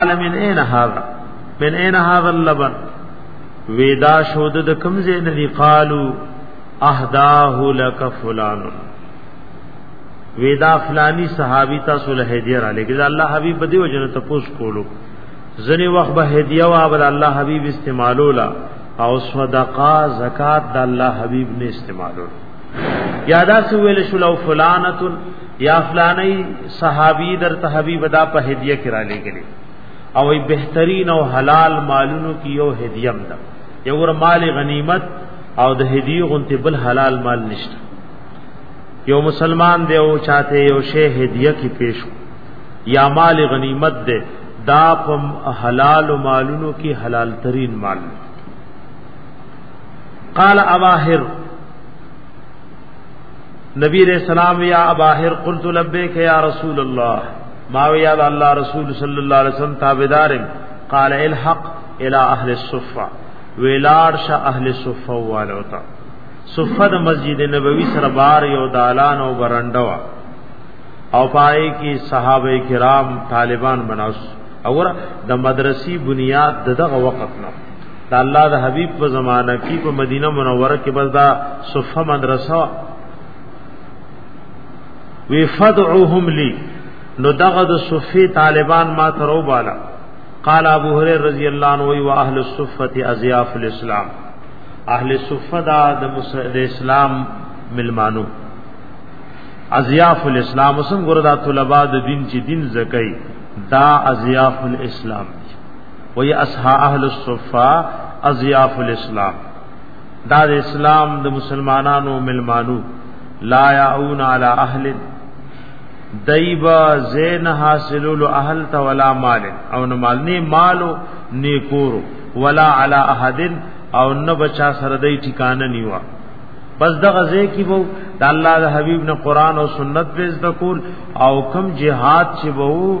قال من اين هذا من اين هذا اللبن ودا شود د کم زین دی قالو اهداه لك فلان ودا فلانی صحابی تاسو له هدیه را لګی الله حبیب په دی وجنه تپوس کولو زنی وخت به هدیه وا بل الله حبیب استعمالولا او صدقه زکات د الله حبیب نه استعمالولا یادا سو ویل شلو فلانه یا فلانی صحابی در ته حبیب دا په هدیه کې را لګلی او ای بهترین او حلال مالونو کې یو هدیه ده یو ور مال غنیمت او د هدیه غنته بل حلال مال نشته یو مسلمان دی او چاته یو شی هدیه کې پیش یا مال غنیمت دی دا په حلال مالونو کې حلال ترین مال قال اواهر نبی علیہ السلام یا اباهر قلت لبیک یا رسول الله ما ویا الله رسول صلی الله علیه وسلم تابعدار قال الحق الى اهل الصفه ویلار ش اهل الصفه والوتا صفه د مسجد نبوی سره بار یو دالان او برندوا او پای کی صحابه کرام طالبان بناس اور د مدرسې بنیاد دغه وخت نه دا الله د حبیب په زمانہ کې په مدینه منوره کې بس دا صفه مدرسه وی فدعوهم لی نو دغه د صفه طالبان ما ترو بالا قال ابو هريره رضی الله عنه وی واهل الصفه ازیاف الاسلام اهل صفه دا د اسلام ملمانو ازیاف الاسلام وسم ګردا طلباء د دین چې دین زکای دا ازیاف الاسلام وی اصحا اهل الصفا اضیاف الاسلام دا د اسلام د مسلمانانو ملمانو لا یعون علی اهل دایبا زین حاصلول اهل تا ولا مال او نه مال نه مالو نیکور ولا علی احد او نه بچا سره دای ټکانه نیوا بس دغه ځای کې وو د الله د حبیب نه قران او سنت پیز دکول او کم جهاد چې وو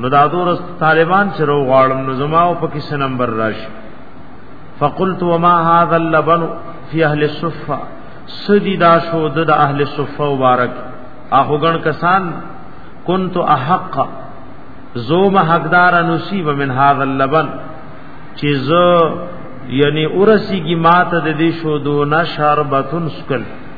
نو دا دور طالبان سره غواړم نو زما او پکې څه نمبر راشي فقلت وما هذا اللبن في اهل الصفه سدي دا شو د اهل الصفه مبارک اخو ګن کسان كنت احق زوم حقدار نصیب من هذا اللبن چې زه یعنی اورسیږي ماته د دې شو دو نشربتن سکل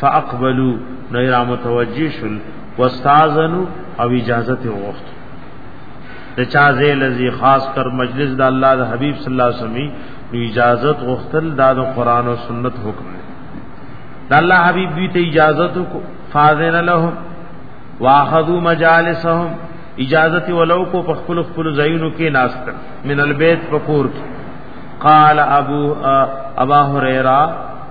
فاقبلوا نیر متوجی شل واستاذنوا او اجازه ته وغوښت د چا زه لذي خاص کر مجلس د الله د حبيب صلی الله علیه وسلم نو اجازت غختل دا د قران او سنت حکم دی د الله حبيب دوی ته اجازت کو فاذن لهم واخذوا مجالسهم اجازت ولو کو په خپل خپل زینو کې ناست من البيت پکور کې قال ابو ابا هريره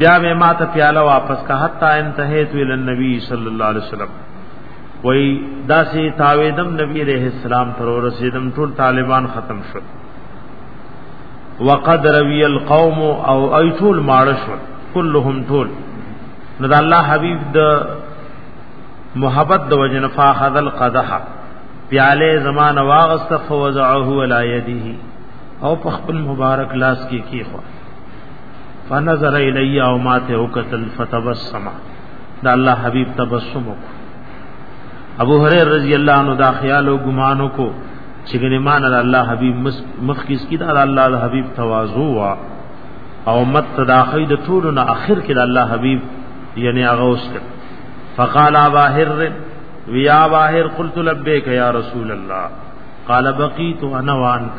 بیا مې ما ته پیاله واپس کا حتا انتهیت ال النبی صلی الله علیه وسلم وای داسې تاویدم نبی علیہ السلام تر رسیدم ټول طالبان ختم شو وقد روی القوم او ای ټول ماړ شو كلهم طول نو د الله حبيب د محبت د وجن فاخذ القدح پیاله زمان واغست فوزعه ولا يده او په خپل مبارک لاس کې کی کیخو فنظر الی او ما ته وکتل فتبسم دا الله حبیب تبسم وکړ ابو هريره رضی الله عنه دا خیال او ګمان وکړو چې ګنې مان الله حبیب مخ کیس کی دا الله حبیب تواضع وا او مت تداخی د ټول نه اخر کې الله حبیب یعنی هغه اوس فقال ابا هر ویا باهر قلت لبیک یا رسول الله قال بقیت انا وانت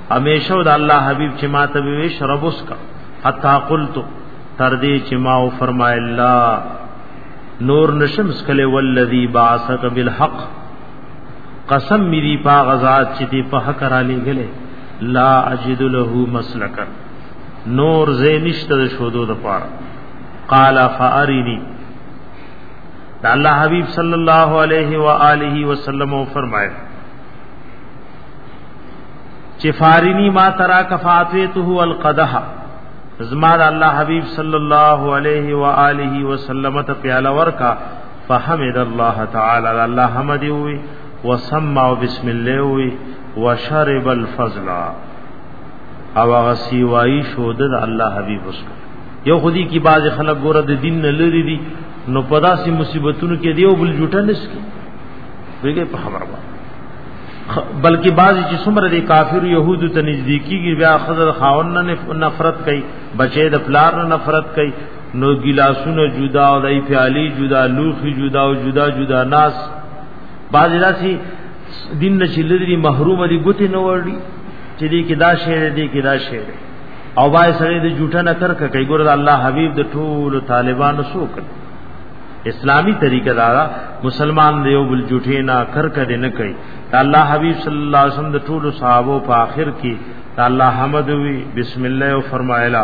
همیشه د الله حبیب چې ما ته وی شرب اس کا حتا قلت تر دې چې ما او فرمای الله نور نشم سکله والذي بعثك بالحق قسم می دی پا غزاد چې دی په حق را لګلې لا اجد له مسلکا نور زې نشته د شودو د پاره قال فارني دا الله حبيب صلی الله علیه و آله وسلم فرمایي چې فارینی ما ترا کفاتیته القدح زما د الله حبیب صلی الله علیه و آله وسلم ته پیاله ورکا فحمد الله تعالی الله حمد وی وسمع بسم الله وی وشرب الفضل او غسی وای شو د الله حبیب وس یو خودی کی باز خلک ګوره د دین نه لری دي نو پداسي مصیبتونو کې دی او بل جټنس کې ویګه په خبره بلکې بعضی چې څومره دي کافر يهودو ته نزدیکیږي بیا خزر خاون نه نفرت کوي بچي د پلار نه نفرت کوي نو ګلاسونه جدا او دای پیالي جدا لوخي جدا او جدا جدا ناس بعضی راسي دین نشي لري محروم دي ګوتې نه وړي چې دې کې دا شعر دې کې دا شعر او بای سره دې جوټه نه کر کوي ګور الله حبيب د ټول طالبانو سوکړي اسلامی طریقه دا مسلمان دی او بل جوټه نه کر کده نه کوي الله حبیب صلی الله علیه وسلم د ټول صحابه په آخر کې الله حمد وی بسم الله او فرمایلا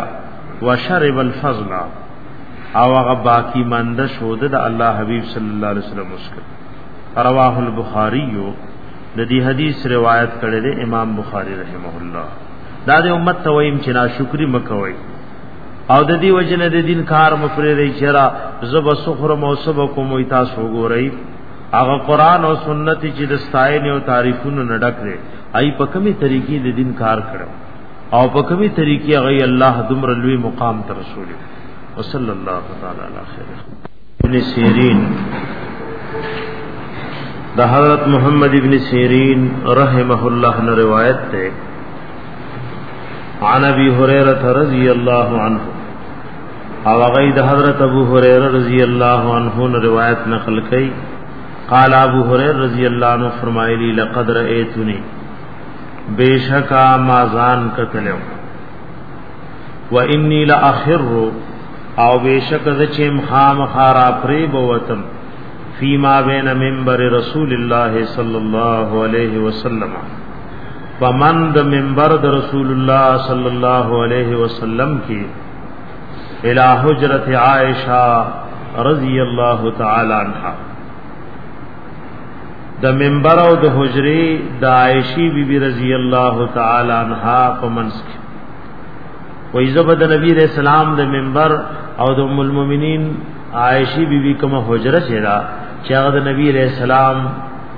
وشرب الفضل او هغه باقی مند شو د الله حبیب صلی الله علیه وسلم مسکر رواه البخاری یو د دې حدیث روایت کړی دی امام بخاری رحمه الله دا د امت تویم چې ناشکری مکوئ او د دې وجنه د دین کار مفرې ری چرا زب سخر مو سب کو مو تاسو وګورئ هغه قران او سنت چې د ستاینې او تعریفونو نډک دی ای په کومي طریقې د دین کار کړو او په کومي طریقې غي الله دمر لوی مقام تر رسول وصلی الله تعالی علی خیر ابن سیرین د حضرت محمد ابن سیرین رحمه الله نه روایت ده عن ابي هريره رضي الله عنه او غي د حضرت ابو هريره رضي الله عنه روایت نقل کړي قال ابو هريره رضي الله عنه فرمایلی لقد رايتني بشکا ما زان کتلو واني لاخر او بشک د چم خام خارا پری بوتم فيما بين منبر رسول الله صلى الله عليه وسلم پمن د منبر د رسول الله صلی الله علیه وسلم کې الہ حجرت عائشہ رضی الله تعالی عنها د منبر او د حجری د عائشی بی بی رضی الله تعالی عنها په منځ کې وای زبد نبی رسول الله د منبر او د ام المؤمنین عائشی بی بی کومه حجره چې دا چې هغه د نبی رسول الله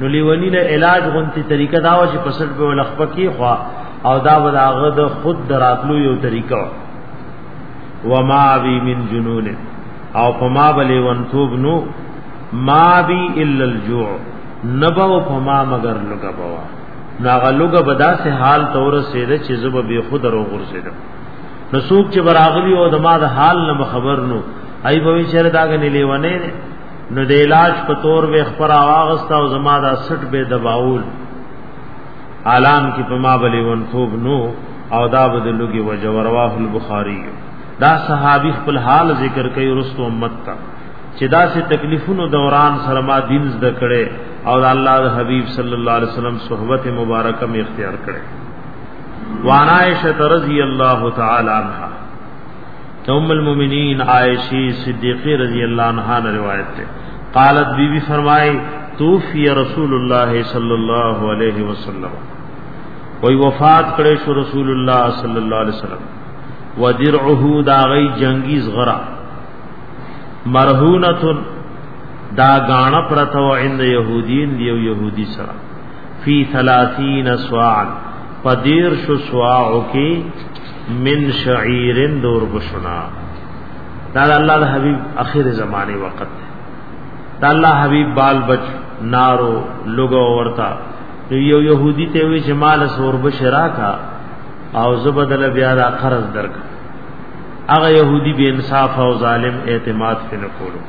نو لیونی له علاج غونتی طریقه دا و چې پسټ به ولخپ کی خوا او دا به هغه د خود دراتلو یو طریقه وما بی من جنون او پما بلی ونتوب نو ما بی الا الجوع نبو پما مگر لګا بوا ناغه لګا بدا سه حال تور سید چې زب به خود رو غرسید نو سوق چې براغلی او دما د حال نه خبر نو ای به چیرې داګه نه لیونه نو د علاج په تور به خبر واغست او زما دا سټ به دباول اعلان کی په ما بلی ونتوب نو او دا بده لګي وجورواه البخاری دا صحابي خپل حال ذکر کوي رسو امت ته چې دا سه تکلیفونو دوران سره ما دین زده کړي او د الله د حبیب صلی الله علیه وسلم صحبت مبارکه می اختیار کړي وان عائشه رضی الله تعالی عنها ام المؤمنین عائشہ صدیقہ رضی اللہ عنہا نے روایت ہے قالت بی بی فرمائے توفی رسول اللہ صلی اللہ علیہ وسلم وی وفات کرے شو رسول اللہ صلی اللہ علیہ وسلم و درعه دا غی جنگی زغرا مرهونت دا غانا پرتو عند یهودین دیو یهودی سرا فی 30 سواعا پدیر شو سواعو کی من شعیرن دور بشنا دا الله د حبیب اخر زمانه وخت دا الله حبیب بال بچ نارو لوګو ورتا یو یهودی ته وی جمال سور بشرا کا او زبدل بیا دا قرض درک هغه یهودی بے انصاف او ظالم اعتماد فن کولو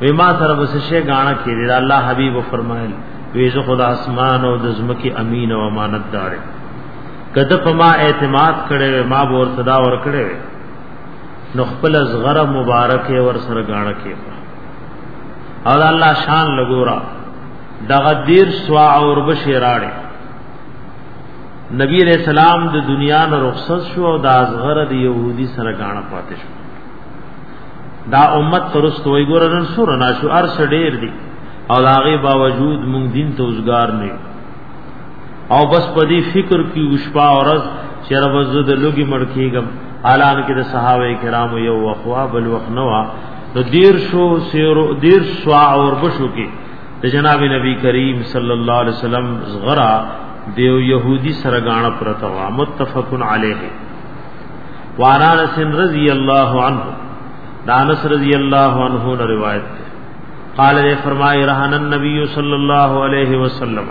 وی ما سره بس شی غاڼه کړي دا الله حبیب فرمایل وی زه خدا اسمان او د زمکی امین او امانت دار کده په ما اعتماد کړي وي ما به ور صدا ور کړي وي نو خپل زغره مبارک ور سره غاڼه کې او الله شان لګورا دغه دیر سوا اور بشی راړي نبی علیہ السلام د دنیا نه رخصت شو او د ازغر د يهودي سره غاڼه پاتې شو دا امت ترست وای ګور نن سور نه شو ارس ډیر دي او لاغي باوجود مونږ دین توزګار نه او بس په دې فکر کې وشپا اورز چې رب زه د لوګي مړ کیږم اعلان کې د صحابه کرامو یو وقوا بل وخنوا نو دیر شو سیر دیر سوا اور بشو کې د جناب نبی کریم صلی الله علیه وسلم زغرا دیو یهودی سرګان پرتا وا متفقن علیه وانس رضی الله عنه دانس رضی الله عنه روایت قال فرمای رهن النبی صلی الله علیه وسلم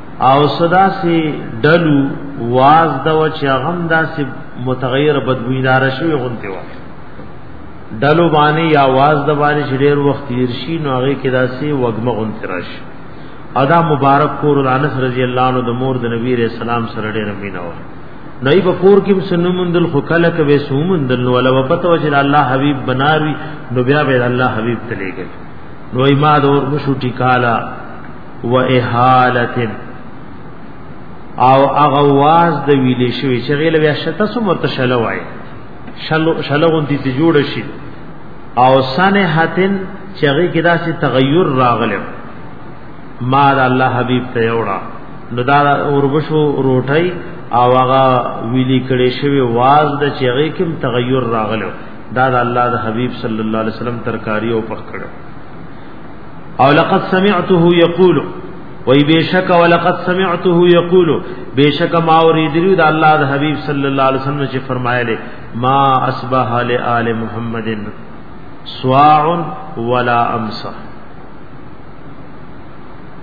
او صدا سي دلو واز د و چې غم دا سي متغیر بدبویدار شوی غونته و دلو باندې یا واز د باندې چې ډیر وخت تیر شي نو هغه کې دا سي وګمه غونته راشي ادا مبارک کور انس رضی الله عنه د مور د نبی رسول الله سره ډیر مینه و نئی په کور کې سنمندل خو کله کوي سومندل نو ولا پته و چې الله حبيب بناوي نو بیا به الله حبيب تلېږي نو ما دور مشو ټیکالا و اهالت او هغه واز د ویلې شوی چې غیله بیا شته سو مرتشله وای شلو شلغون دي چې جوړ شي او سنحتن چې هغه کې داسې تغیر راغلی ما د الله حبیب ته یوړه نو دا اوربشو روټي او هغه ویلي کړي شوی واز د چې هغه کې تغیر راغلی دا د الله د حبیب صلی الله علیه وسلم ترکاری او پخ کړو او لقد سمعته یقول وای بشک ولقد سمعته یقول بشک ما اوریدلو د الله د حبیب صلی الله علیه وسلم چې فرمایله ما اصبح لآل محمد سواع ولا امسا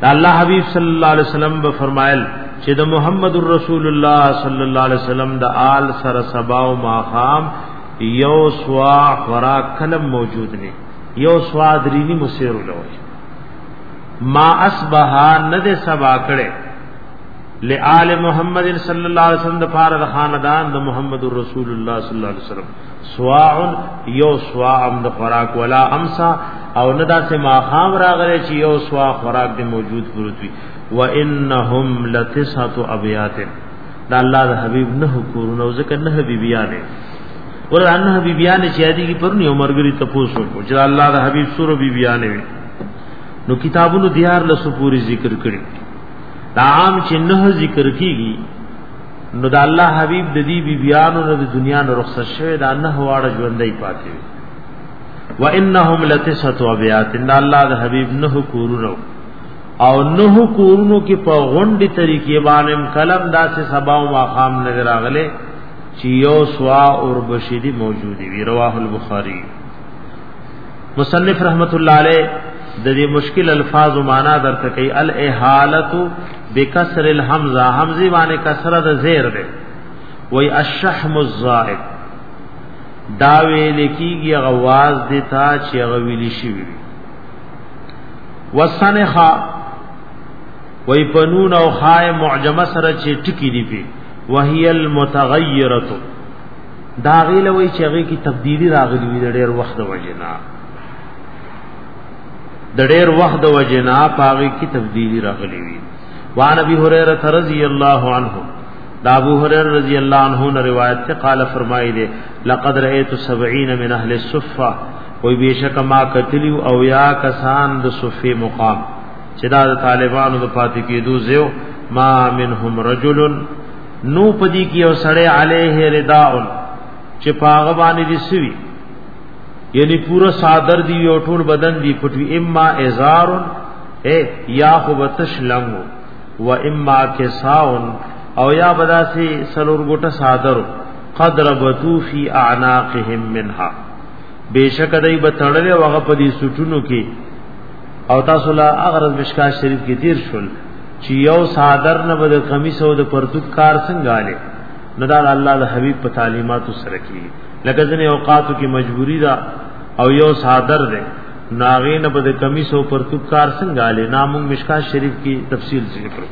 د الله حبیب صلی الله علیه وسلم به فرمایل چې د محمد رسول الله صلی الله علیه وسلم د آل سره سبا او ماقام یو سواع خوراک کلم موجود نه یو سوادرینی مسیر لوي ما اصبح ند سبا کړه لآل محمد صلی الله علیه وسلم د پاره د خاندان د محمد رسول الله صلی الله علیه وسلم سواع یو سواع هم د خوراک ولا امسا او ندا سے ما خام راغله چې یو سواع خوراک دی موجود پروت وي وانهم لتسعه ابیات دا الله د حبيب نه کورونه او ځکه نه بیبيانه ور نه بیبيانه چې ادي کې پرونی عمرګری تپوس وکړو چې الله د حبيب سورو بیبيانه وي نو کتابونو دیار لسو پوری ذکر کړي دا عام چې نه ذکر کیږي نو دا الله حبيب د دې بیبيانو نه د دنیا نه رخصت شوه دا نه واړه ژوندۍ پاتې وي وانهم لتسعه ابيات ان الله د حبيب نه کورونه او نه کورونو کې په غونډې طریقې باندې کلم داسې سبا او ماقام نظر اغله چې یو سوا اور بشری موجودی وی رواه البخاری مصنف رحمت الله علیه د دې مشکل الفاظ او معنا درته کوي الاحاله بکسر الحمزه حمزه باندې کسره د زیر ده وای الشحم الزائد دا ویل کیږي غواز دي تا چې غویلی شي وسنخا وای پنون او خای معجمه سره چې ټکی دی پی وهي المتغیره دا غیله وای چې هغه کی تبدیلی راغلی وی ډیر وخت وجنا د ډیر وخت د وجنا پاغي کی تبدیلی راغلی وی وان ابي هريره رضی الله عنه دا ابو هريره رضی الله عنه نے روایت سے قال فرمائے دے لقد رأيت 70 من اهل الصفه وی بیشک ما قتلی او یا کسان د صفه مقام چې دا د طالبانو د پاتې کېدو زیو ما منهم رجل نو پدی کی او سړی علیه رداء چې پاغه باندې دي سوي یعنی پورا صادر دی او ټول بدن دی پټوی اما ازار اے یا خو بتش لنګو و اما کساون او یا بداسي سلور ګټه صادر قدر بتو فی اعناقهم منها بیشک دای به تړلې وغه په دې سټونو کې او تاسو لا اغرض مشکات شریف کې تیر شول چې یو صادر نه بده قمیص او د پرتوک کار څنګه आले نو دا الله د حبیب په تعلیماتو سره کې لکه ځنې اوقاتو کې مجبوری دا او یو صادر دی ناغې نه بده قمیص او پرتوک کار څنګه आले نامون مشکات شریف کې تفصیل ذکر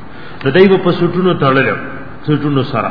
نو دای په سټونو تړلې سټونو سره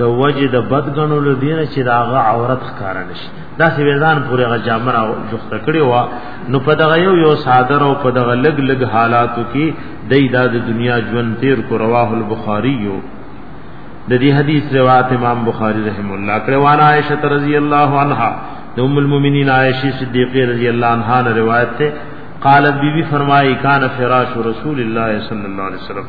د وجه د بد غنولو دینه چې داغه عورت ښکار نشي دا سی ویزان پورې غ جامر او جوخته کړي وا نو په دغه یو یو صادر او په دغه لګ لګ حالاتو کې دای دا د دنیا ژوند تیر کو رواه البخاری یو د دې حدیث روایت امام بخاری رحم الله کړه وانا عائشه رضی الله عنها د ام المؤمنین عائشه صدیقه رضی الله عنها نے روایت ته قالت بی بی فرمائی کان فراش رسول اللہ صلی اللہ علیہ وسلم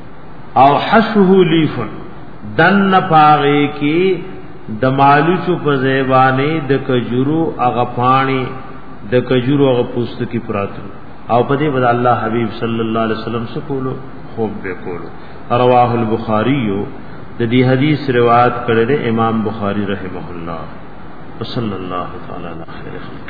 او حشوه لیفن دن پاغی کی د مالوچو په زیبانه د کجورو هغه پانی د کجورو هغه پوست کی پراتو او په دې بد الله حبیب صلی الله علیه وسلم سره کولو خوب به کولو رواه البخاری د دې حدیث روایت کړی دی امام بخاری رحمه الله صلی الله تعالی علیه خیر خلق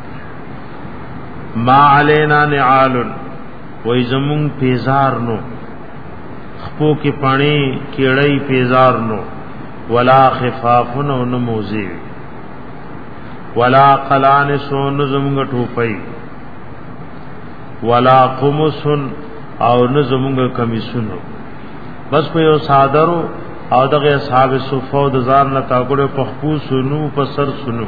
ما علینا نعال وای زمون پیزار نو خپو کې پانی کېړی پیزار نو ولا خفافن او نموزی ولا قلان سون زمونږ ټوپی ولا قمسن او نه زمونږ کمیسونو بس په یو صادرو او دغه اصحاب صفو د ځان نه تاګړو په خپو سونو په سر سونو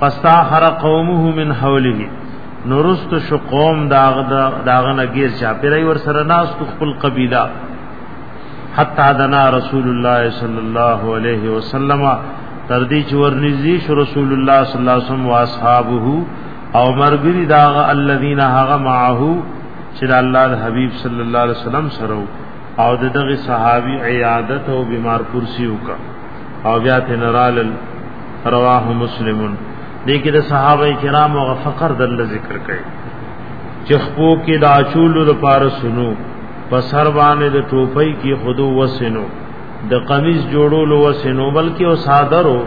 فاستاخر قومه من حوله نورست شو قوم داغ داغ نگیر چا پیرای ور سره ناس خپل قبیله حتا دنا رسول الله صلی الله علیه وسلم تر دې چې ورنږدې شو رسول الله صلی الله علیه وسلم او اصحابہ او مرګری داغ الذین هغه معه چې الله حبیب صلی الله علیه وسلم سره او دغه صحابي عیادت او بیمار کرسی وکړه او بیا ته نرال رواه مسلمون دې کې د صحابه کرام او فقر د ذکر کړي چې خپو کې د اچول لپاره سنو په سر باندې د ټوپۍ کې خودو وسنو د قمیص جوړولو وسنو بلکې او صادرو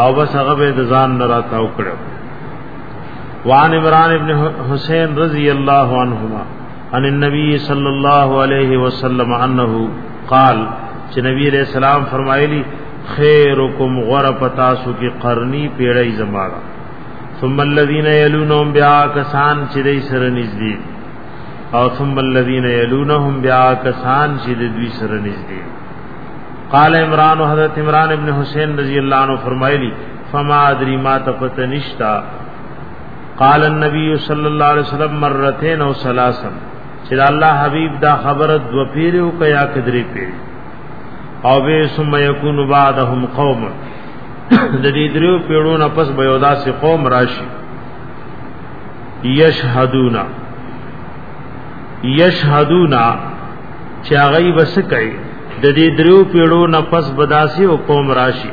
او بس هغه به د ځان نه راتاو کړو وان عمران ابن حسین رضی الله عنهما عن النبي صلى الله عليه وسلم انه قال چې نبی عليه السلام فرمایلی خيركم غره پتا سو کې قرني پیړی زمارا ثم الذين يلونهم بیا کسان چې دې سره نږدې او ثم الذين يلونهم بیا کسان چې دې سره نږدې قال عمران حضرت عمران ابن حسین رضی اللہ عنہ فرمایلی فما ادری ما تفتنشتا قال النبي صلى الله عليه وسلم مرتين او ثلاثا چې الله حبيب دا خبره دو پیری او کیا کدری پیری او به ثم يكون بعدهم قوم د دې درو پیړو نه پس به یودا سي قوم راشي يشهدون يشهدون چې هغه بس کوي د دې درو پیړو نه پس بداسي او قوم راشي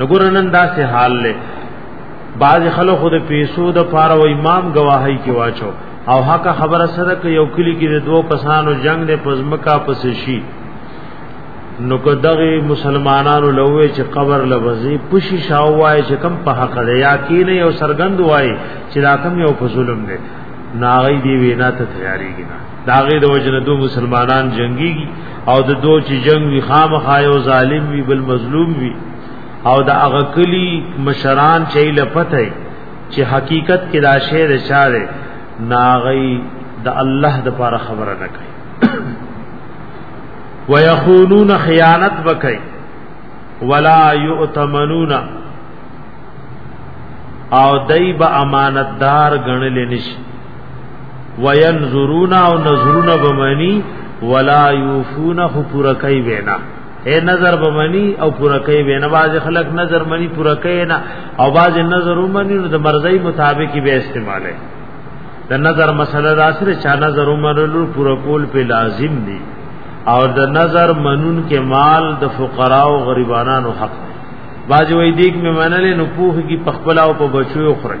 نګورنن دا سه حال له بعض خلک خود پیسو د پاره و امام گواهی کې واچو او حق خبره سره کې یو کلی کې د دوو کسانو جنگ د پزمکا پس شي نو که دغه مسلمانانو لوي چې قبر لوزي پوشي شاوای چې کم په حق دی یا کې نه یو سرګند وای چې دا کم یو په ظلم دی ناغي دی وینا ته تیاریږي نه داغه د وجنه دو مسلمانان جنگيږي او د دو چې جنگ وی خامخا یو ظالم وی بل مظلوم وی او د هغه کلی مشران چې لپته چې حقیقت کې دا شعر چاره ناغي د الله د پاره خبره نه کوي ويخونون خیانت وکي ولا يؤتمنون او دای به امانتدار غنل نشي وینظرون او نظرون بمنی ولا یوفون خو پورا کوي وینا اے نظر بمنی او پورا کوي وینا باز خلق نظر منی پورا کوي نه او باز نظر ومنی نو د مرزي مطابق به استعماله د نظر مسله دا سره چا نظر ومنلو پورا کول په لازم دي او د نظر منون کې مال د فقرا او غریبانو حق دی باز وې دیګ مې منلې نو پوهږي پخپلا او په بچو خوري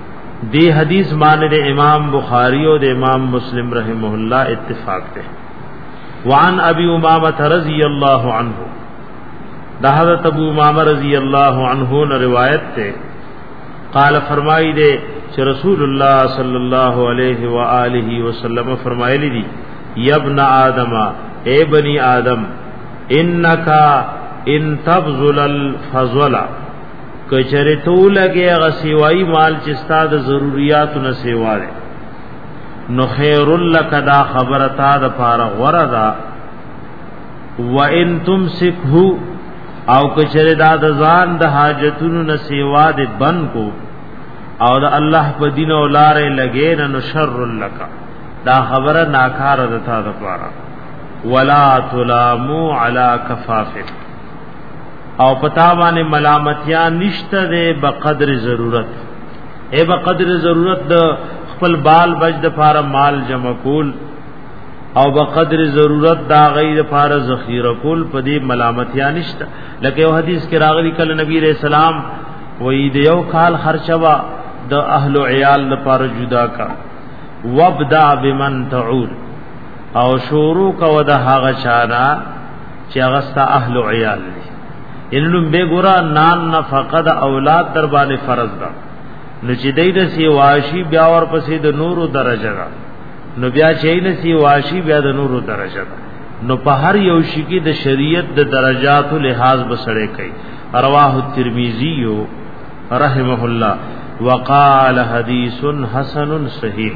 دی حدیث باندې د امام بخاری او د امام مسلم رحمه الله اتفاق ده وعن ابي امامه رضی الله عنه دا حضرت ابو امامه رضی الله عنه نے روایت ته قال فرمایي دے چې رسول الله صلی الله علیه و آله وسلم فرمایلی دي یا ابن آدم اے بنی آدم انک ان تبذل الفضل کچره تو لګي غسیوای مال چې ستاد ضرورت نه سیواله نو خیر لک دا خبره تا د پاره غره دا و ان تمسکه او کچره دا د ځان د حاجتونو نه سیوا د بن کو او د الله په دین او لارې لګې نه نو شر لک دا خبره ناکاره ده تا د پاره ولا تلامو علی کفافک او پتا باندې ملامتیا نشته ده په قدر ضرورت اے په قدر ضرورت د خپل بال بچ د فار مال جمع کول او په قدر ضرورت دا غي د فار ذخیره کول په دې ملامتیا نشته لکه یو حدیث کې راغلی کله نبی رسول سلام وې د یو کال خرچه وا د اهل او عیال لپاره جدا کا وابدا بمن تعول او شروع کو د هغه چاره چې هغه ستا اهل او عیال دي ان لوم به ګورا نان نفقه د اولاد در باندې فرض ده نو چې دای د سی واشي بیا ور پسې د نورو درجه ده نو بیا چې نه سی واشي بیا د نورو درجه ده نو په هر یو شي کې د شریعت د درجات لحاظ بسړې کوي رواه الترمذی رحمه الله وقال حدیث حسن صحیح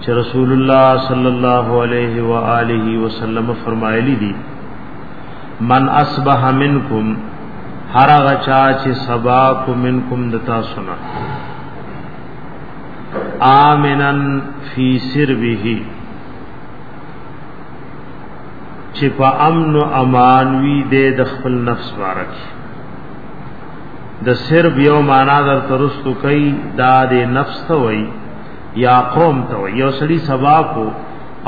چې رسول الله صلی الله علیه و آله وسلم فرمایلی دي من اصبح منکم هر هغه چا چې سبا کو منکم دتا سنا آمنن فی سربه چې په امن او امان وي د خپل نفس بارک د سرب یو معنا در ترستو کوي دا د نفس ته وایي یا قوم ته یو سړي سبا کو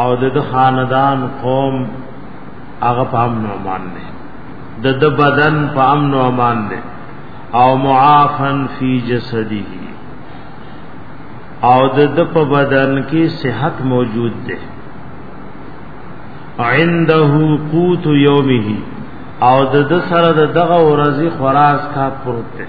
او د خاندان قوم هغه په امن او امان دی د د بدن په امن او امان دی او معافن فی جسدی او د د په بدن کې صحت موجود دی عنده قوت یومه او د د سره د دغه ورځي خراس کا پروت دی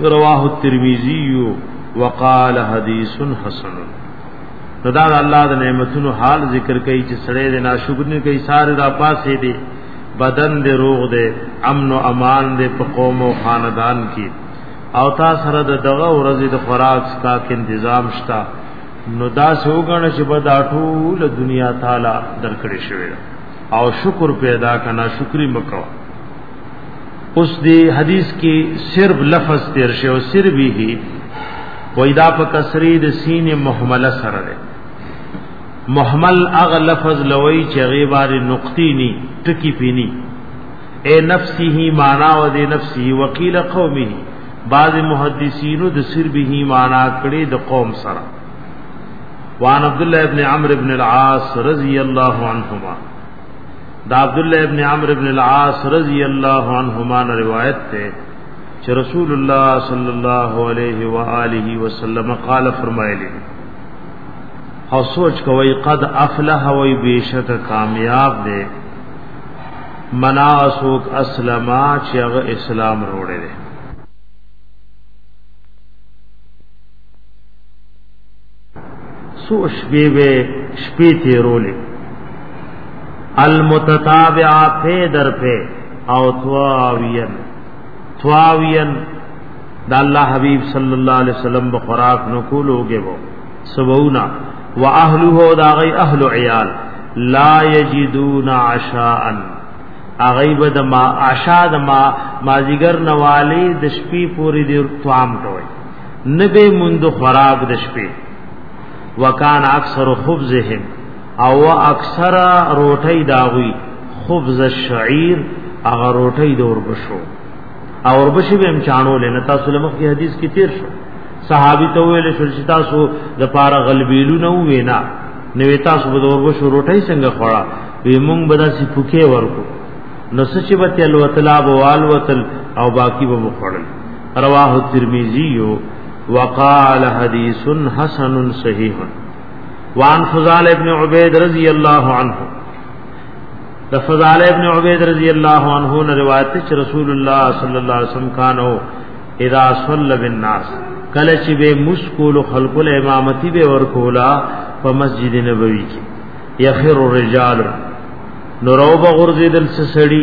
رواه الترمذی وقال حدیث حسن نو دا الله د نعمتونو حال ذکر کوي چې سړی د ناشکر نه کوي ساره را پاسې دی بدن دې روغ دې امن او امان دې په قوم او خاندان کې او تا سره د دغه ورځې د خوراک کا کې تنظیم شتا نو دا سوګنه چې په دا ټول دنیا تعالی درکړې شوی او شکر پیدا کنا شکرې مکو اوس دی حدیث کې صرف لفظ تیر شو او صرف به وېدا په کسری د سین محمله سره ده محمل اغ لفظ لوی چې غیبار نقطی نی ټکی پینی اے نفسه معنا و دې نفسه وکیل قومه بعض محدثینو د سر به معنا کړي د قوم سره وان عبد الله ابن عمرو ابن العاص رضی الله عنهما دا عبد الله ابن عمرو ابن العاص رضی الله عنهما روایت ته چې رسول الله صلی الله علیه و آله وسلم قال فرمایلی او سوچ کوي قد افلح وي بشک کامیاب دی منا سوک اسلما چې هغه اسلام وروړي سو شپې به شپې تیرولې المتتابعه په در په او تواوین تواوین دا الله حبیب صلی الله علیه وسلم به خوراک نو کولوږي وو سبونا واهله دا غي اهل عیال لا یجدون عشاء اغیب د ما عشاء د ما مازیګر نوالی د شپې پوری د طعام کوي نبی مند خوراک د شپې وکان اکثر خبزهم او اکثر روټي داوي خبز الشعير اغه روټي د اوربشو او اوربشي به هم چانو لنه تاسو لمخ کې حدیث کې تیر شو صحابي ته ویل شو چې تاسو د پاره غلبیلو نه وینا نو تاسو به د اوربشو روټي څنګه خوړه وی مونږ به داسې پوکې ورکو نو سچ به تل وتلا بوال وتل او باقی به مخړل رواه الترمذی وقال حدیث حسن صحیح وان فضال ابن عبید رضی اللہ عنہ د فضال ابن عبید رضی اللہ عنہ نے روایت ہے رسول اللہ صلی اللہ علیہ وسلم کانو اذا صلى بالناس کله چې به مسکول خلق له امامتی به ور کولا په مسجد نبوی کې یخر الرجال نوروب غرزیدل سسړی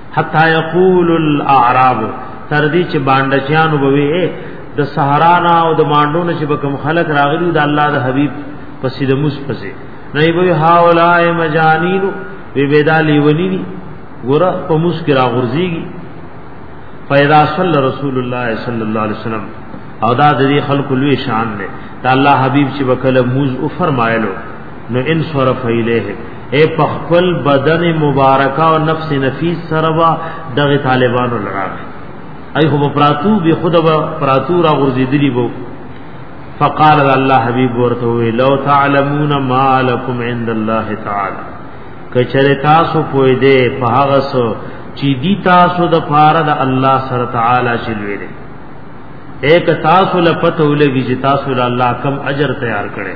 حتا یقول الاعراب تر دې چې باندچانو بوي د صحرا نه او د مانډو نه چې بکم خلق راغلي د الله د حبيب پسې د موس پسې نه وي هاولای مجانین وی بدالی ونی دي ګور په موس کې راغورځيږي فیدا صلی رسول الله صلی الله علیه وسلم او دا د خلق لوی شان دی دا الله حبیب چې وکله موز او فرمایلو نو ان صرف الیه اے پخپل بدن مبارکا او نفس نفیس سره وا دغه طالبانو لراغ ای خو پراتو به خود به پراتو را غرزیدلی بو فقال الله حبیب ورته وی لو تعلمون ما لكم عند الله تعالی کچره تاسو پوی دې په هغه سو چې دی تاسو د پاره د الله سره تعالی شلوي دې ایک تاسو لپته ولګي چې تاسو له الله کم اجر تیار کړي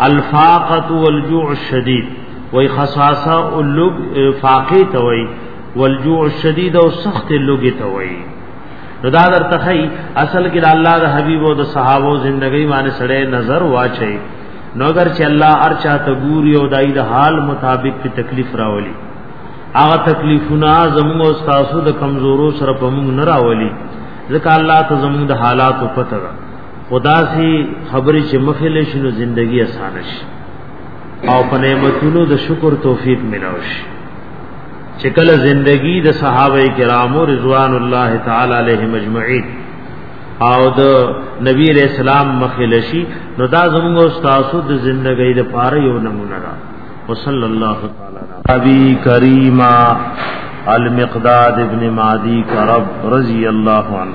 الفاقه والجوع الشديد وای خصاصه او لوګ فاقه ته وای والجوع الشديد او سخت لوګ ته وای نو دا در تخی اصل کې الله د حبيب او د صحابه زندګۍ باندې سړې نظر واچي نو اگر چې الله هر چا ته ګوري او دای د حال مطابق په تکلیف راولي هغه تکلیفونه زموږ او تاسو د کمزورو سره په موږ نه راولي ځکه الله ته زموږ د حالاتو پته ده خدا سي خبرې چې مخې له شنو ژوندۍ اسان شي او په نعمتونو د شکر توفیق ملاوي شي چې کله ژوندۍ د صحابه کرامو رضوان الله تعالی علیهم اجمعین او د نبی رسول الله مخې له شي نو دا زموږ استادو د ژوندۍ د پاره یو نمونه ده وصلی الله تعالی علیه ابي کریمه المقداد ابن مادی کرب رضی اللہ عنہ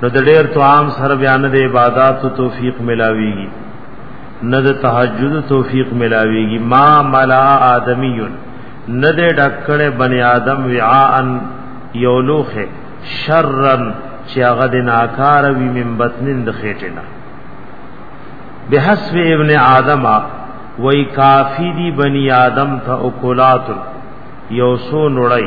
نو د ډیر طعام سره بیان د عبادت او توفیق ملاویږي نه د تهجد توفیق ملاویږي ما ملا ادمیون نه د ډکړې بنی آدم وعاءن یولوخه شرن چې هغه د ناکار وی من بطنین د خېټنه بحسب ابن آدم وای کافی دی بنی آدم ته اوکولات یو سو نړی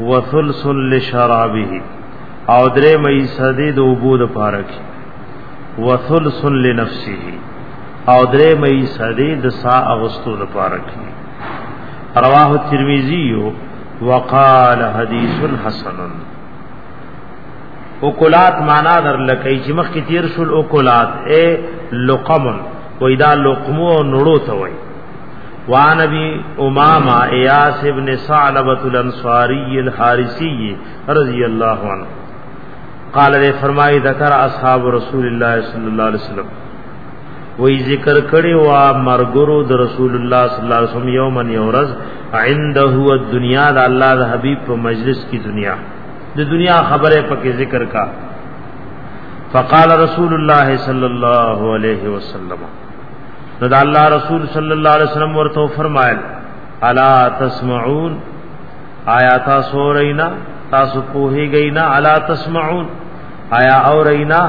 وثلث لشرابه او درې مې صدې د وبو د پاره کې وثلث لنفسه او درې مې صدې د سا اغستو د پاره کې رواه ترمذی وقال حدیث حسن اوکلات معنا در لکې چې مخ کې تیر شول اوکلات اے لقمن وېدا لقمو نړو ته وایي وان ابي امامه اياس ابن ثعلبه الانصاري الحارثي رضي الله عنه قال دې فرمایي ذکر اصحاب رسول الله صلی الله علیه وسلم وی ذکر کړي وا مرګرو د رسول الله صلی الله علیه وسلم یومن یورز عنده الدنیا د الله د حبیب په مجلس کی دنیا د دنیا خبره پکې ذکر کا فقال رسول الله صلی الله علیه وسلم نو دا الله رسول صلی الله علیه وسلم ورته فرمایل الا تسمعون آیا تاسو رینا تاسو پوهیږئ نه الا تسمعون آیا او رینا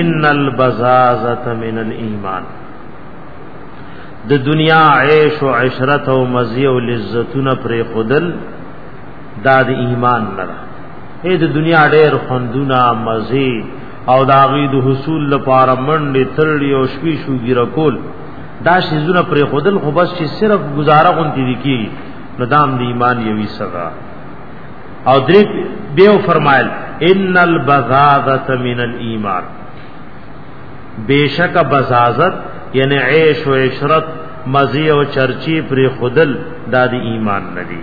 ان البزازه من الايمان د دنیا عیش او عشرت او مزي او لذتونه پر خودل دا د ایمان نه ده اې د دنیا ډېر خوندونه مزي او دا غي د حصول لپاره منډې ترړي او شپې شو ګیر کول دا شیزونه پر خودل خو بس چې صرف گزاره غونتی دي کی ندام د ایمان یوي سره او درې دیو فرمایل ان البذاذه من الايمان بیشک بزازت یعنی عیش و عشرت مزی او چرچی پر خودل دا د ایمان ندی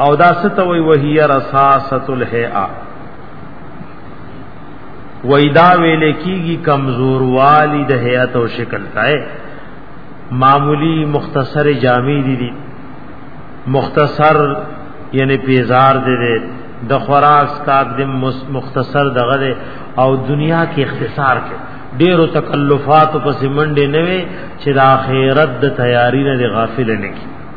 او دا ستوي وهي رصاصه الهيئه وېدا ویل کیږي کمزور والی د هيئت او شکل تای معمولی مختصر جامع دي دي مختصر یعنی پیزار دي دي د خوراک سکاک د مختصر دغه او دنیا کې اختصار کې ډیرو تکلفات په سیمنډې نه وي چې د آخرت د تیاری نه غافل نه کی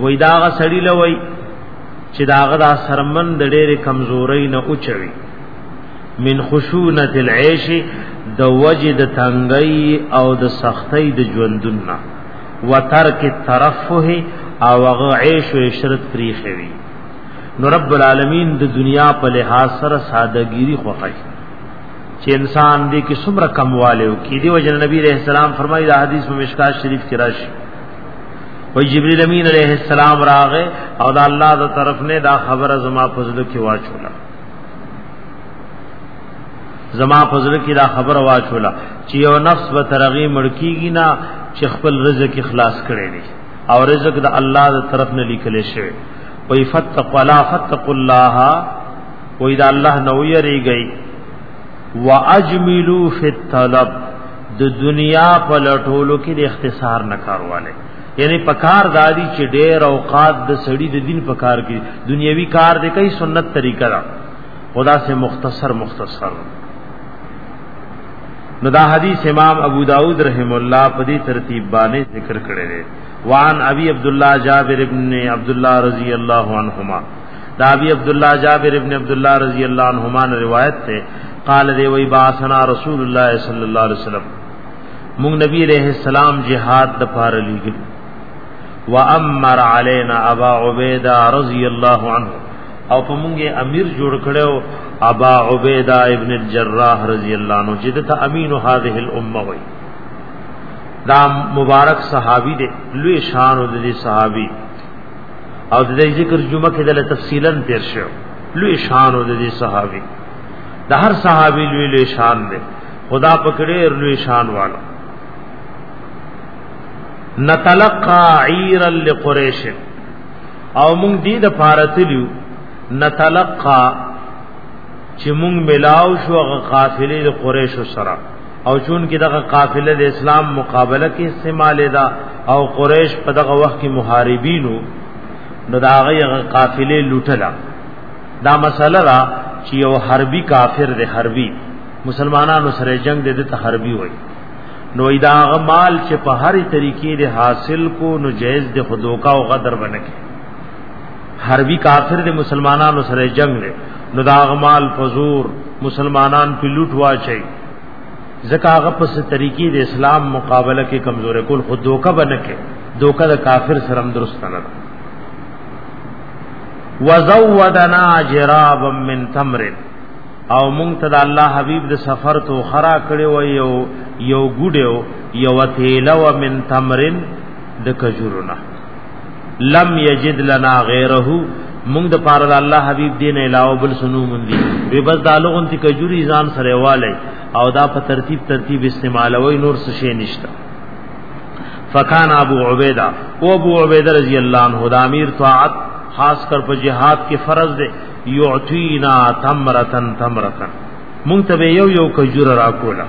وای دا غ سړی لوي چې دا غ دا سرمن د ډېر کمزوري نه اوچوي من خشونه العيش د وجد تنګي او د سختي د ژوندونه وترک الترفه او غ عيش او عشرت پری خوي نو رب العالمین د دنیا په لحاظ سره سادهګيري خوښي چې انسان دې کې څومره کمواله وکړي دی وجه نبی رحم السلام فرمایي دا حدیث په مشکات شریف کې راشي و جبريل امين عليه السلام راغه او دا الله د طرف نه دا خبره زما فضل کې واچولا زما فضل کې دا خبره واچولا چې یو نفس به ترغي مړکیږي نه چې خپل رزق اخلاص کړي نه او رزق د الله د طرف نه لیکل شوی وی فتق ولا فتق الله وی دا الله نو یریږي واجملوا فی الطلب د دنیا په لټولو کې د اختصار نه کارواله یعنی په کار دادی چې ډېر اوقات د سړی د دین په کار کې دنیوي کار د کوي سنت طریقه ده خدا سے مختصر مختصر نو دا حدیث امام ابو داود رحم الله په دې ترتیب باندې ذکر کړی دی وان ابي عبد الله جابر ابن عبد الله رضی الله عنهما دا ابي عبد الله جابر ابن عبد الله رضی الله عنهما روایت ته قال دی وی باسنا رسول الله صلی الله علیه وسلم مونږ نبی علیہ السلام جهاد د پار لګل وامر علينا ابا عبیدہ رضی الله عنه او په مونږه امیر جوړ کړو ابا عبیدہ ابن الجراح رضی الله عنه چې د امین هذه الامه وی دا مبارک صحابی دی لوی شان د صحابی او د دې ذکر جمعه کې د تفصیلا تیر شو لوی شان د دې صحابي د هر صحابي لوی لوی شان دی خدا پکړې لوی شان والو نتلقا عیرا لقریش او مونږ دې د پارتلیو نتلقا چې مونږ ملاو شو غ قافلې د قریش سره او چون کې دغه قافله د اسلام مقابله کې استعمال ده او قریش په دغه وخت کې محاربینو نو دا هغه قافله لوټله دا مسله را چې یو حربي کافر دی حربي مسلمانانو سره جنگ دی د حربي وای نو دا هغه مال چې په هرې طریقې دی حاصل کو نو جایز دی خودوکا او غدر بنکه حربی کافر د مسلمانانو سره جنگ دی نو دا غمال فزور مسلمانان په لوټ واچي ځکه هغه په طریقې د اسلام مقابله کې کمزورې کول خود دوکه بنکه دوکه د کافر سره درست نه وزودنا جرابا من تمر او مونږ ته د الله حبیب د سفر تو خرا کړي و یو یو ګډیو یو تیلو من تمرن د کجورنا لم یجد لنا غیره مونږ د پاره د الله حبیب دین علاوه بل سنو مونږ دی وی بس دا لغون تی کجوري ځان سره والي او دا په ترتیب ترتیب استعمالوي نور څه شي نشته فکان ابو عبیدہ او ابو عبیدہ رضی اللہ عنہ دا امیر طاعت خاص کر په جهاد کې فرض دی یعطینا تمرتن تمرتن مونږ ته یو یو کجور راکولا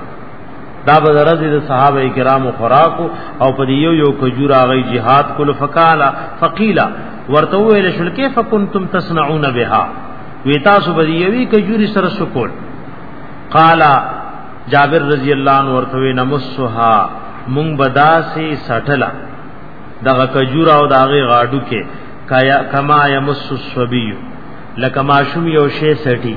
دا به رضی د صحابه کرامو خوراکو او په یو یو کجور هغه jihad کول فقالا فقیلا ورته ویل شل کې فکنتم تصنعون بها وی تاسو به یوی کجوري سره سکول قالا جابر رضی الله عنه ورته وی نمسها مونږ بداسي سټلا دغه کجور او دغه غاډو کې کما یمس الصبی لکه ماشوم یو شی سټی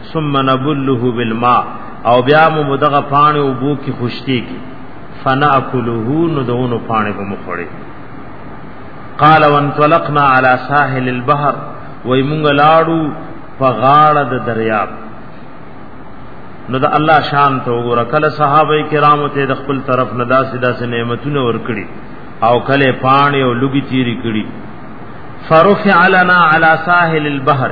ثم نبله بالماء او بیا مو مدغه پانه او بو کی خوشتی کی فناکله نو دونو پانه به مخړي قال وانطلقنا على ساحل البحر وای مونږ لاړو په غاړه د دریاب نو د الله شان ته وګوره کله صحابه کرامو ته د خپل طرف نه داسې داسې نعمتونه ورکړي او کله پانی او لګي تیری کړي فرفع لنا على ساحل البحر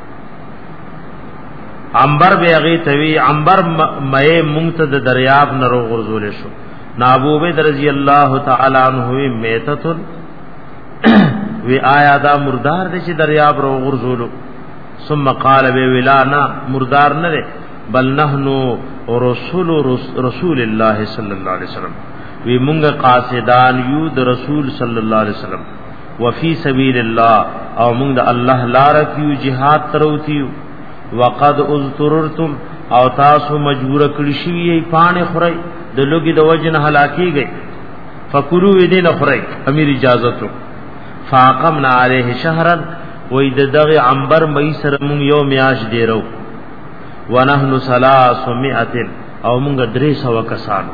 انبر به هغه توی انبر مې مونږ ته د دریاب نرو غرزول شو نابو به رضی الله تعالی عنہ میتتن وی آیا دا مردار دې چې دریاب رو غرزول ثم قال به ولانا مردار نه ده بل نحنو رسول رسول الله صلی الله علیه وسلم وی مونږه قاصدان یو د رسول صلی الله علیه وسلم وفي سبيل الله او موږ د الله لار کیو jihad تروتیو وقد اذتررتم او تاسو مجبور کړی شوی پانه خوري د لوګي د وجن هلاکی گئی فکرو دې نه خوري امیر اجازه تو فاقمنا عليه شهرا وې د دغه عنبر مې سره مون یو میاش دی رو ونحن 300 او مونږ درې سو کسانو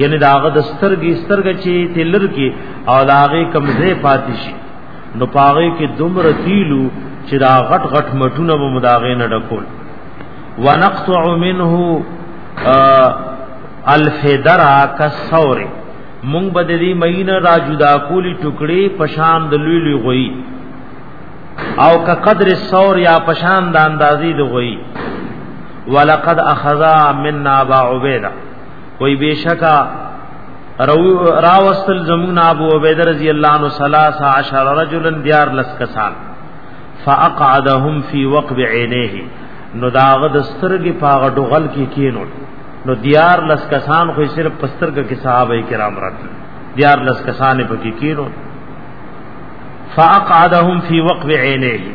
یعنی دا هغه د سترګې سترګې چې تلر کې او دا هغه کمزې پاتې شي نو پاغه کې دومره تیلو چې دا غټ غټ مټونه به مداغې نه ډکول ونقطع منه الفدرا کسور مونږ به دې مینه را جدا کولی ټوکړي پشان د لوی لوی غوي او که قدر الثور یا پشان د اندازې د غوي ولقد اخذا منا با عبیده وای بشکا راوستل زمون ابو عبیده رضی الله عنه 13 رجلا دیار لس کسان فاقعدهم فی وقب عینیه نو داغه د سترګې پاغه ډغل کې کینو نو دیار لس کسان خو صرف پسترګه کې صحابه کرام راتل دیار لس کسان په کې کینو فاقعدهم فی وقب عینیه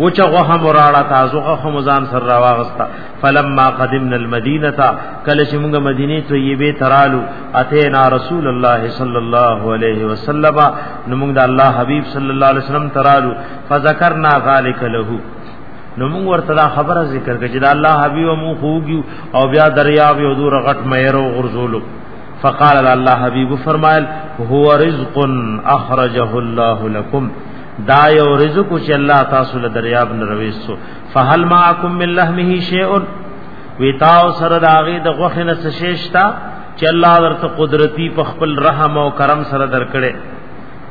وچا غوخه مراړه تاسو غوخه مزان سر راوغستا فلما قدمنا المدینه کله چې موږ مدینه ته یبه ترالو اتینا رسول الله صلی الله علیه وسلم نو موږ د الله حبیب صلی الله علیه وسلم ترالو فذكرنا ذلك له نو موږ ورته دا خبره ذکر کړه چې د الله حبیب مو خوږیو او بیا دریاب یو دور غټ مېرو غرزولو فقال الله حبیب فرمایل هو رزق اخرجه الله لكم دا یو رزق چې الله تاسو له دریاب نه رويسو فهل معکم من لحمه شیء وی تاسو سره داغه د غوخه نه سشیشتا چې الله درته قدرتی په خپل رحم او کرم سره درکړي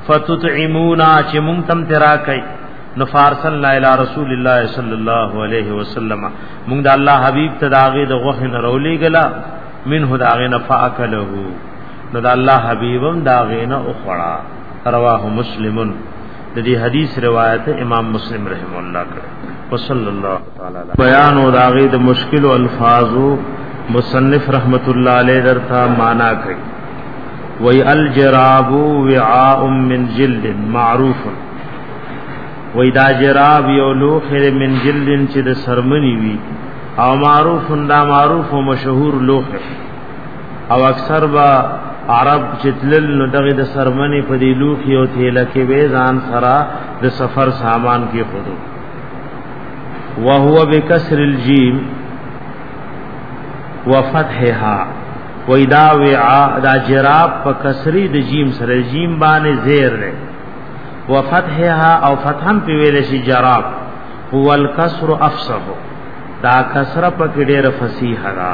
فتطعمونا چې مونږ تم ترا کوي نو فارسل لا اله رسول الله صلی الله علیه وسلم مونږ د الله حبیب ته داغه د غوخه نه رولې غلا منه داغه نه فاکله نو د الله حبیبم داغه نه او خړا رواه مسلم د دې حدیث روایت امام مسلم رحم الله کړ وصلی الله تعالی علیه بیان او داغه د مشکل الفاظو مصنف رحمت الله علیه درته معنا کوي وی الجراب وعاء من جلد معروف وی دا جراب یو لوخه من جلد چې د سرمنی وی او معروف دا معروف او مشهور لوخه او اکثر با عرب چتلل نو دغه د سرمنې په دی لوخي او تیله کې به ځان سره د سفر سامان کې خودو وهو بکسر الجیم وفتحها وېدا وعا دا جراب په کسری د جیم سره جیم باندې زیر لري وفتحها او فتحم په ویل شي جراب هو الکسر افصح دا کسره په کې ډېر فصیح ده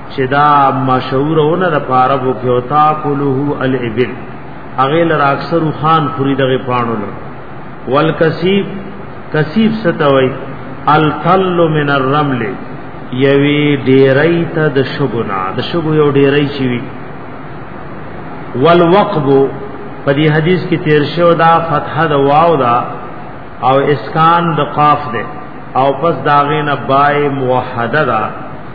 چې دا مشهورونه د پاربو کې او تاکله الابل هغه لر اکثر خان خوري دغه پانو لر والکسیب کسیب ستوي التل من الرمل یوی ډیرای ته د شګونا د شګو یو ډیرای چی وی والوقب په دې حدیث کې تیر شو دا فتح د واو دا او اسکان د قاف ده او پس داغه نه بای موحده ده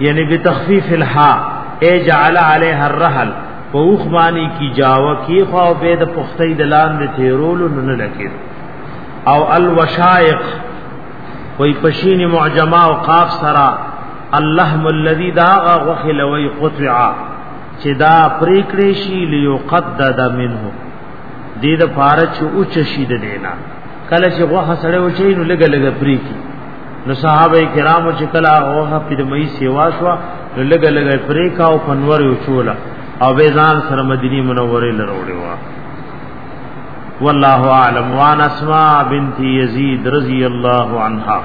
یعنی بتخفیف الحا ای جعل علیها الرحل پوخ باندې کی جاوا کی خو به د پختې د لاندې تیرول نه لکې او الوشائق وای پشین معجمه او قاف سرا اللهم الذي داغ غخل وی قطع چې دا پریکړې شي ليقدد منه دې د پاره چې اوچ شي د دینا کله چې غوخه سره اوچې نو لګ لګ پریکی نو صحابه کرامو چې کله هغه په دمي سیوا شو نو لګ لګ پرې کا او پنور یو چولا او به ځان سره مدینه منوره لروړې وا والله اعلم وان اسماء بنت یزید رضی الله عنها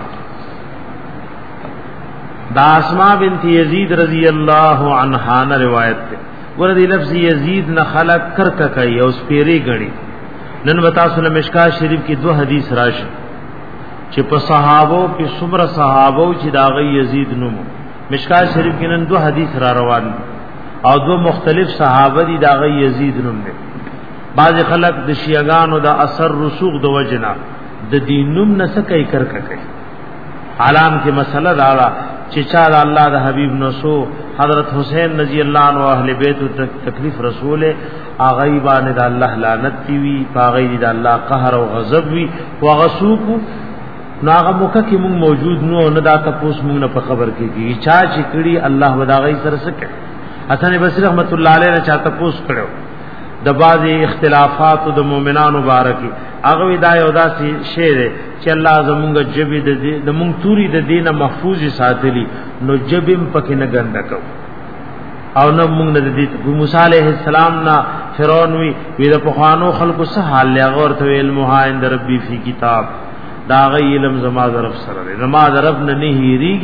دا اسماء بنت یزید رضی الله عنها نه روایت ده ور دې لفظ یزید نه خلق کرک کوي او سپيري غړي نن وتا سره مشکا شریف کې دو حدیث راشي چې په صحابو کې څومره صحابو چې دا غي یزید نومو مشکات شریف کې نن دو حدیث را روان دي او دو مختلف صحابه دي دا غي یزید نوم دي بعض خلک د شیعاګانو د اثر رسوخ د وجنا د دینوم نه څه کوي کر کوي عالم کې مسله دا ده چې چا د الله د حبیب نسو حضرت حسین رضی الله عنه او اهل بیت تکلیف رسول اغه باندې د الله لعنت وی پاغه د الله قهر او غضب وی وغسوکو ناغه موقع کې مونږ موجود نو نه دا تاسو مونږ نه په خبر کې کی چا چې کړي الله وداغي سره سکه حسن بصری رحمت الله علیه نه چا تاسو کړو د بازي اختلافات د مؤمنانو بارکی هغه دا یو داسې شی دی چې الله زمونږ جبې د دې د مونږ توري د دینه محفوظ ساتلی نو جبم پکې نه ګنده کوو او نه موږ نه دي موسی عليه السلام نه فرعون وی وی د پخوانو خلکو سه حال لغه ورته علم ها عند ربي في کتاب دا غي علم زما ضرب سره زما ضرب نه نه هيريږي